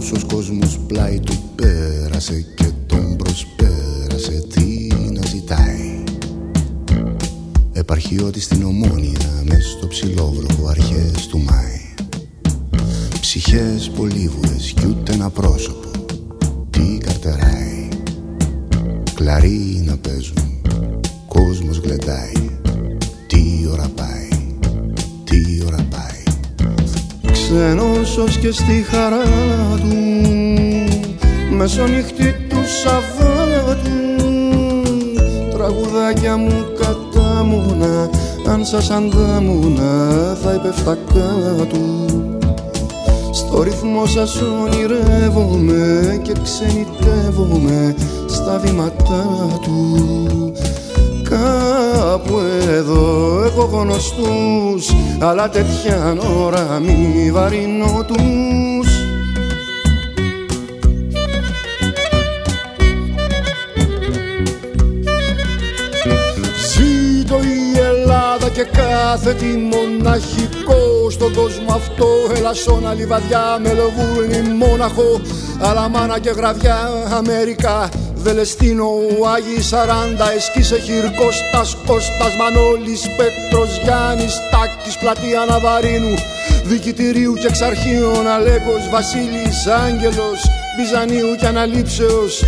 Τόσος κόσμος πλάι του πέρασε και τον προσπέρασε. Τι να ζητάει; Επαρχιώτη στην Ομόνια μες στο ψηλόβροχο αρχές του Μάη. Ψυχές πολύβουρες κι ούτε ένα πρόσωπο Τι καρτεράει. Κλαρί να παίζουν Κόσμος γλεντάει. Τι ώρα πάει; Ξένος και στη χαρά του. Μεσονυχτή του Σαββάτου Τραγουδάκια μου κατάμουνα Αν σας αντάμουνα θα υπεφτά κάτω. Στο ρυθμό σας ονειρεύομαι Και ξενιτεύομαι στα βήματά του Κάπου εδώ έχω γνωστούς Αλλά τέτοια ώρα μη βαρύνω τους. Ζήτω η Ελλάδα και κάθε τι μοναχικό στον κόσμο αυτό. Ελασσόνα, Λιβαδιά, Μελοβούρνη, Μόναχο Αλαμάνα και Γραβιά, Αμέρικα Βελεστίνο, Άγιοι Σαράντα, Εσκίσε Χιρκώστας, Κώστας, Μανώλης, Πέτρος, Γιάννης, Τάκης, Πλατεία Ναβαρίνου, Δικητηρίου και Εξαρχείων, Αλέκος, Βασίλης, Άγγελος, Μπιζανίου και Αναλήψεως,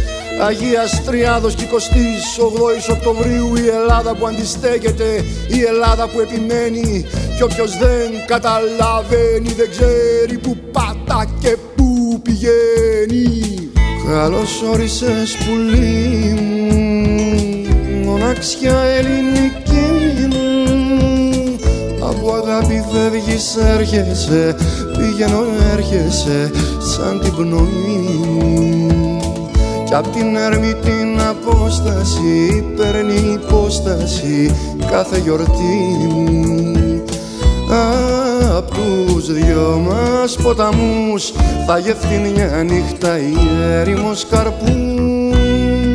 Αγίας Τριάδος και 28 Οκτωβρίου η Ελλάδα που αντιστέκεται, η Ελλάδα που επιμένει και όποιος δεν καταλαβαίνει δεν ξέρει που πατά και που πηγαίνει. Καλώς όρισες πουλί μου Μοναξιά ελληνική μου. Από αγάπη φεύγεις έρχεσαι Πηγαίνω έρχεσαι σαν την πνοή μου. Κι απ' την έρμη την απόσταση Παίρνει υπόσταση κάθε γιορτή μου Απ' τους δυο μας ποταμούς. Θα γευτεί μια νύχτα η έρημος καρπούς